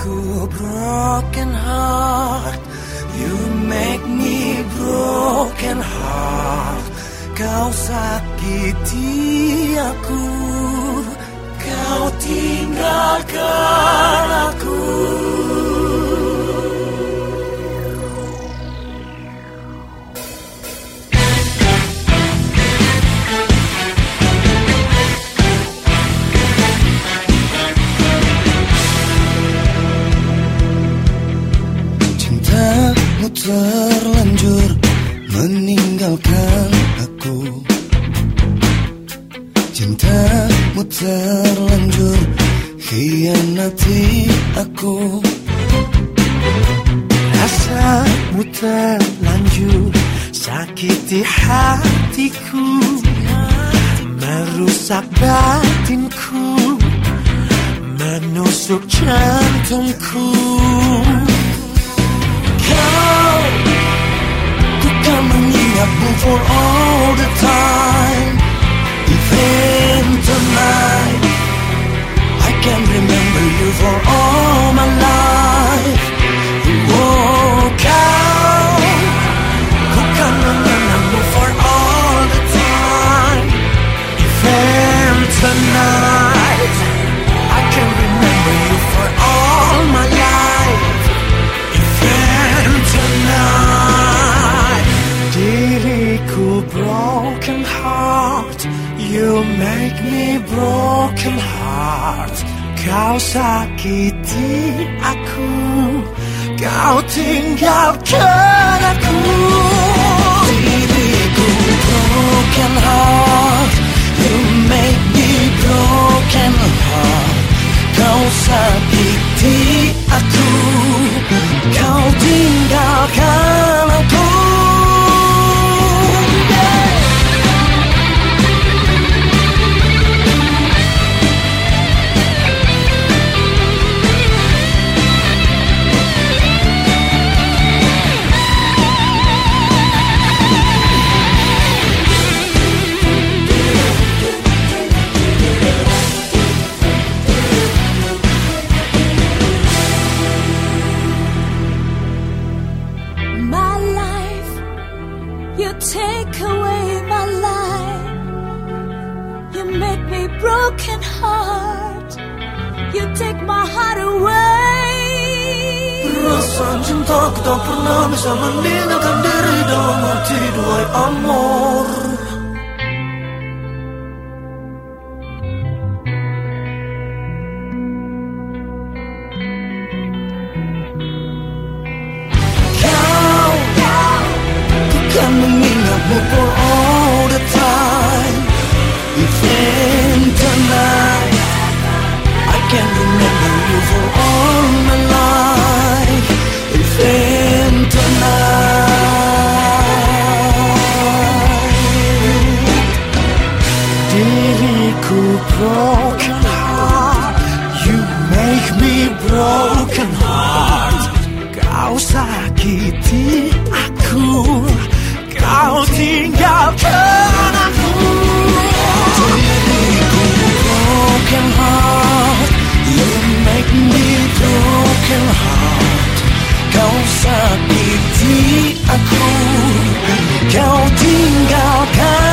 cool broken heart. You make me broken heart. Kau sakiti aku. Kau tinggalkan. Terlanjur meninggalkan aku. Cintamu terlanjur khianati aku. Rasamu terlanjur sakiti hatiku. Merusak batinku. Menusuk jantungku Ku kan mengingatmu for all heart. You make me broken heart. Kau sakiti aku Kau tinggalkan aku Diriku broken heart. You make me broken heart. Kau sakiti aku Kau tinggalkan broken heart. You take my heart away. Perasaan cintaku tak pernah bisa meninggalkan diri dalam hati dua amor Kau, ku kan mengingatmu me broken heart. Kau sakiti aku. Kau tinggalkan aku Diriku broken heart. You make me broken heart. Kau sakiti aku. Kau tinggalkan